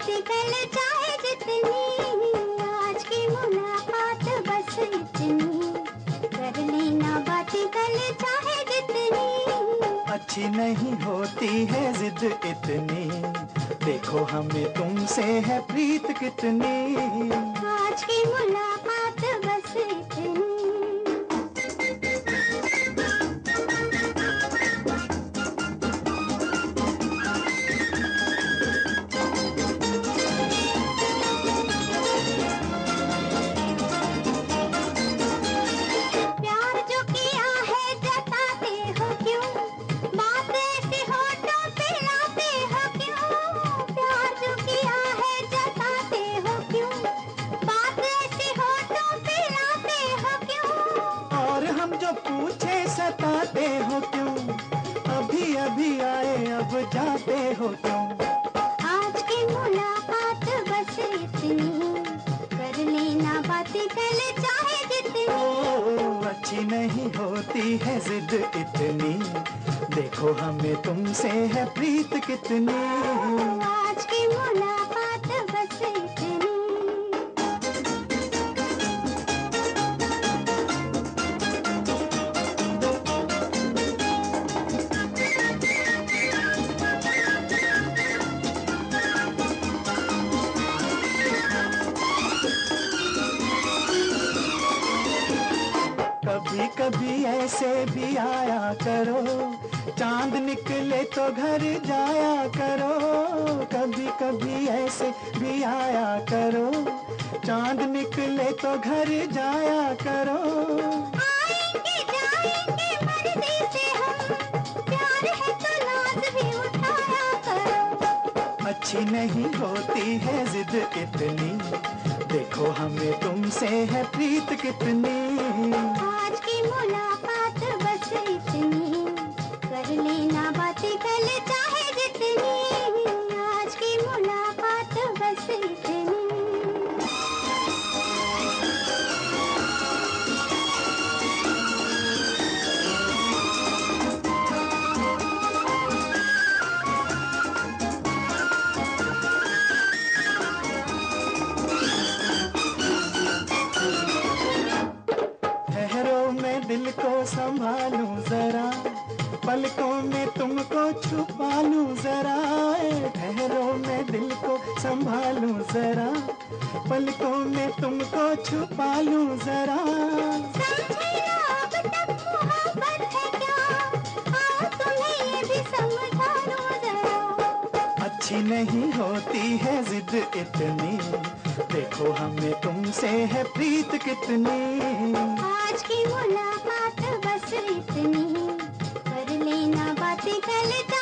चाहे जितनी। अच्छी नहीं होती है जिद इतनी। देखो हमें तुमसे है प्रीत कितनी। आज की मुलाकात सताते हो क्यों? अभी अभी आए अब जाते हो क्यों? आज की मुलाकात बस इतनी कर लेना बातें कल चाहे जितनी। ओ अच्छी नहीं होती है जिद इतनी। देखो हमें तुमसे है प्रीत कितनी। आज की मुलाकात ऐसे भी आया करो। चाँद निकले तो घर जाया करो। कभी कभी ऐसे भी आया करो। चाँद निकले तो घर जाया करो। आएँगे जाएँगे मर्ज़ी से हम। प्यार है तो अच्छी नहीं होती है जिद इतनी। देखो हमें तुमसे है प्रीत कितनी। संभालूं जरा। पलकों में तुमको छुपा लूँ जरा ठहरो मैं दिल को संभालूं जरा। पलकों में तुमको छुपा लूँ जरा है क्या? आओ तुम्हें ये भी समझा दूँ जरा। अच्छी नहीं होती है जिद इतनी। देखो हमें तुमसे है प्रीत कितनी। मुलाकात बस इतनी। कर लेना बातें कल